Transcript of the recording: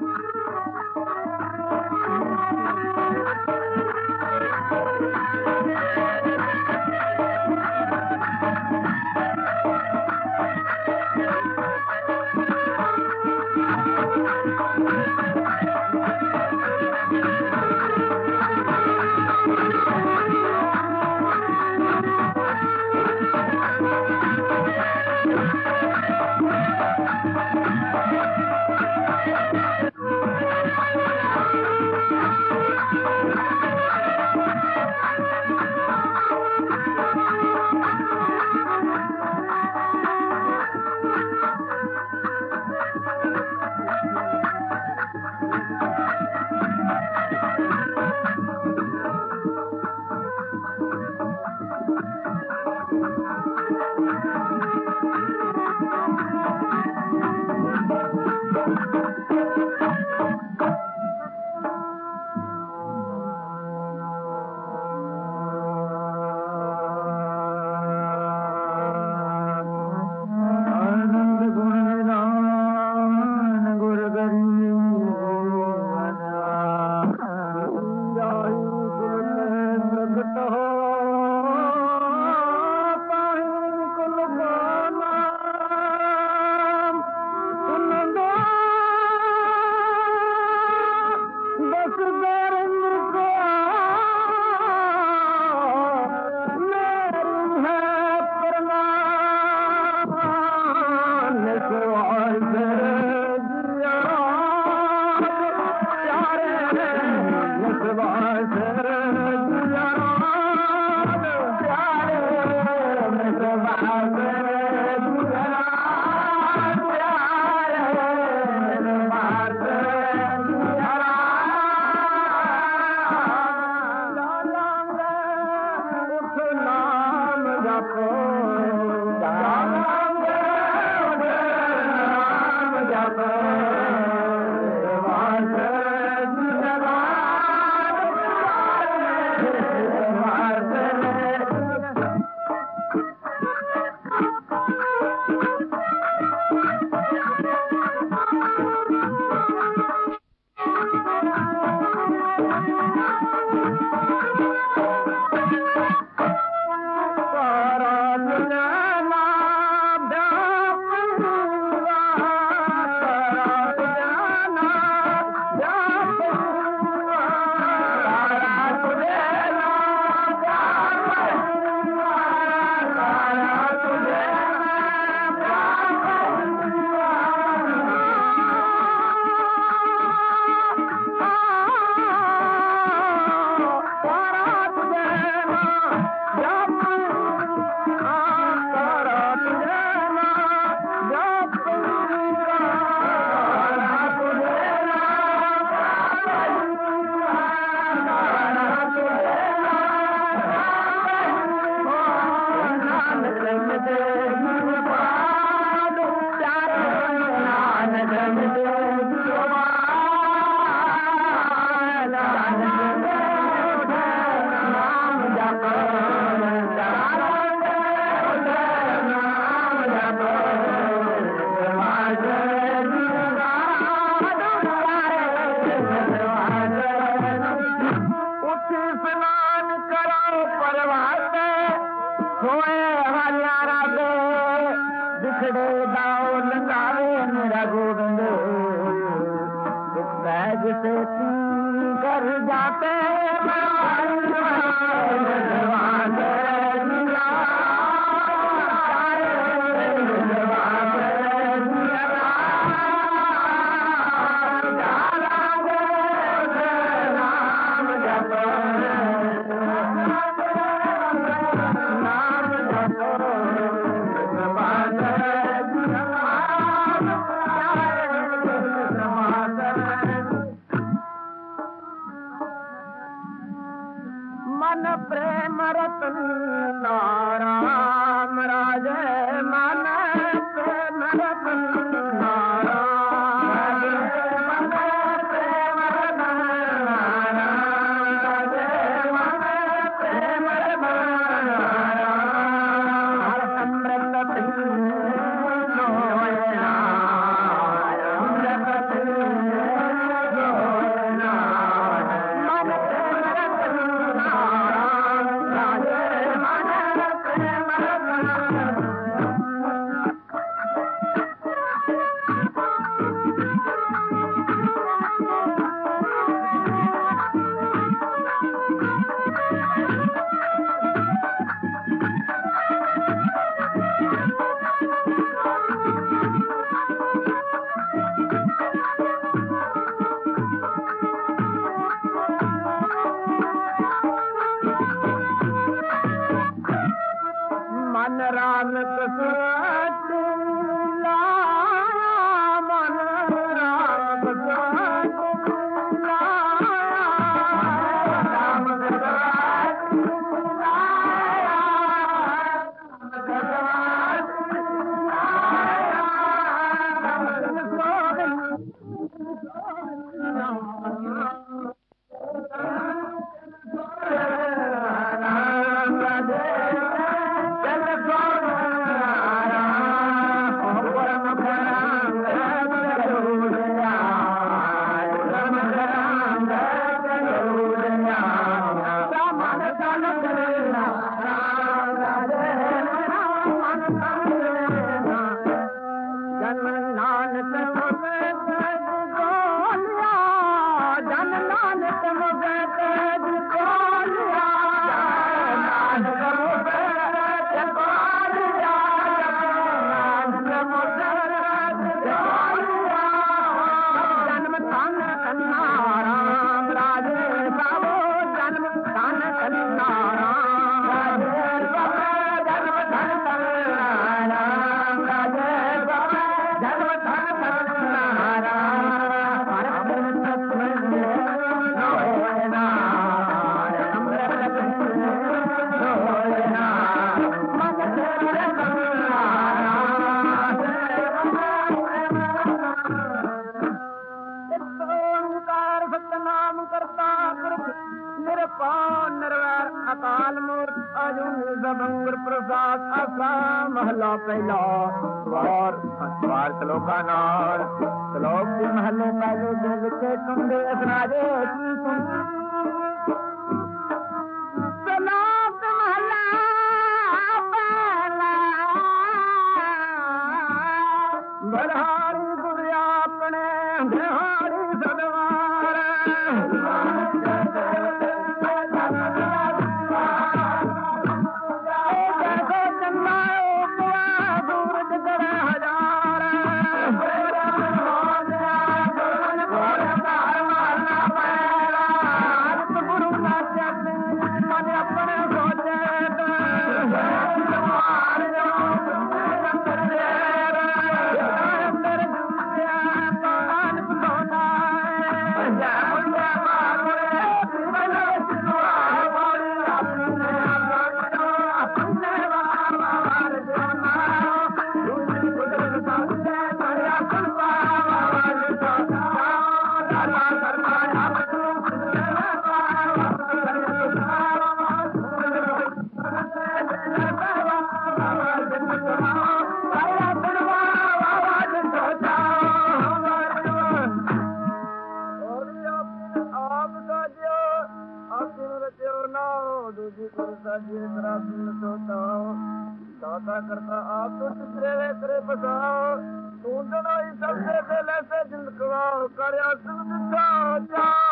Thank you. मन प्रेम रतन राम राज मन दबंग प्रसाद असा महला पहला और अखबार श्लोका नाल। श्लोक के महले पहले दिल के कुंडे असराजे की सुन। श्लोक महला पहला ਜੀ ਕੋ ਸਾਜੇ ਰਾਸਨ ਤੋ ਤਾਉ ਦਾਤਾ ਕਰਤਾ ਆਪ ਤੋ ਤਿਸਰੇ ਵੇ ਕਰੇ ਬਸਾਉ ਢੂੰਡਣਾ ਹੀ ਸਭ ਦੇ ਵੇਲੇ ਸੇ ਜਿੰਦ ਕਵਾਉ ਕਰਿਆ ਸੁਨ ਦਿੱਤਾ ਜਾ।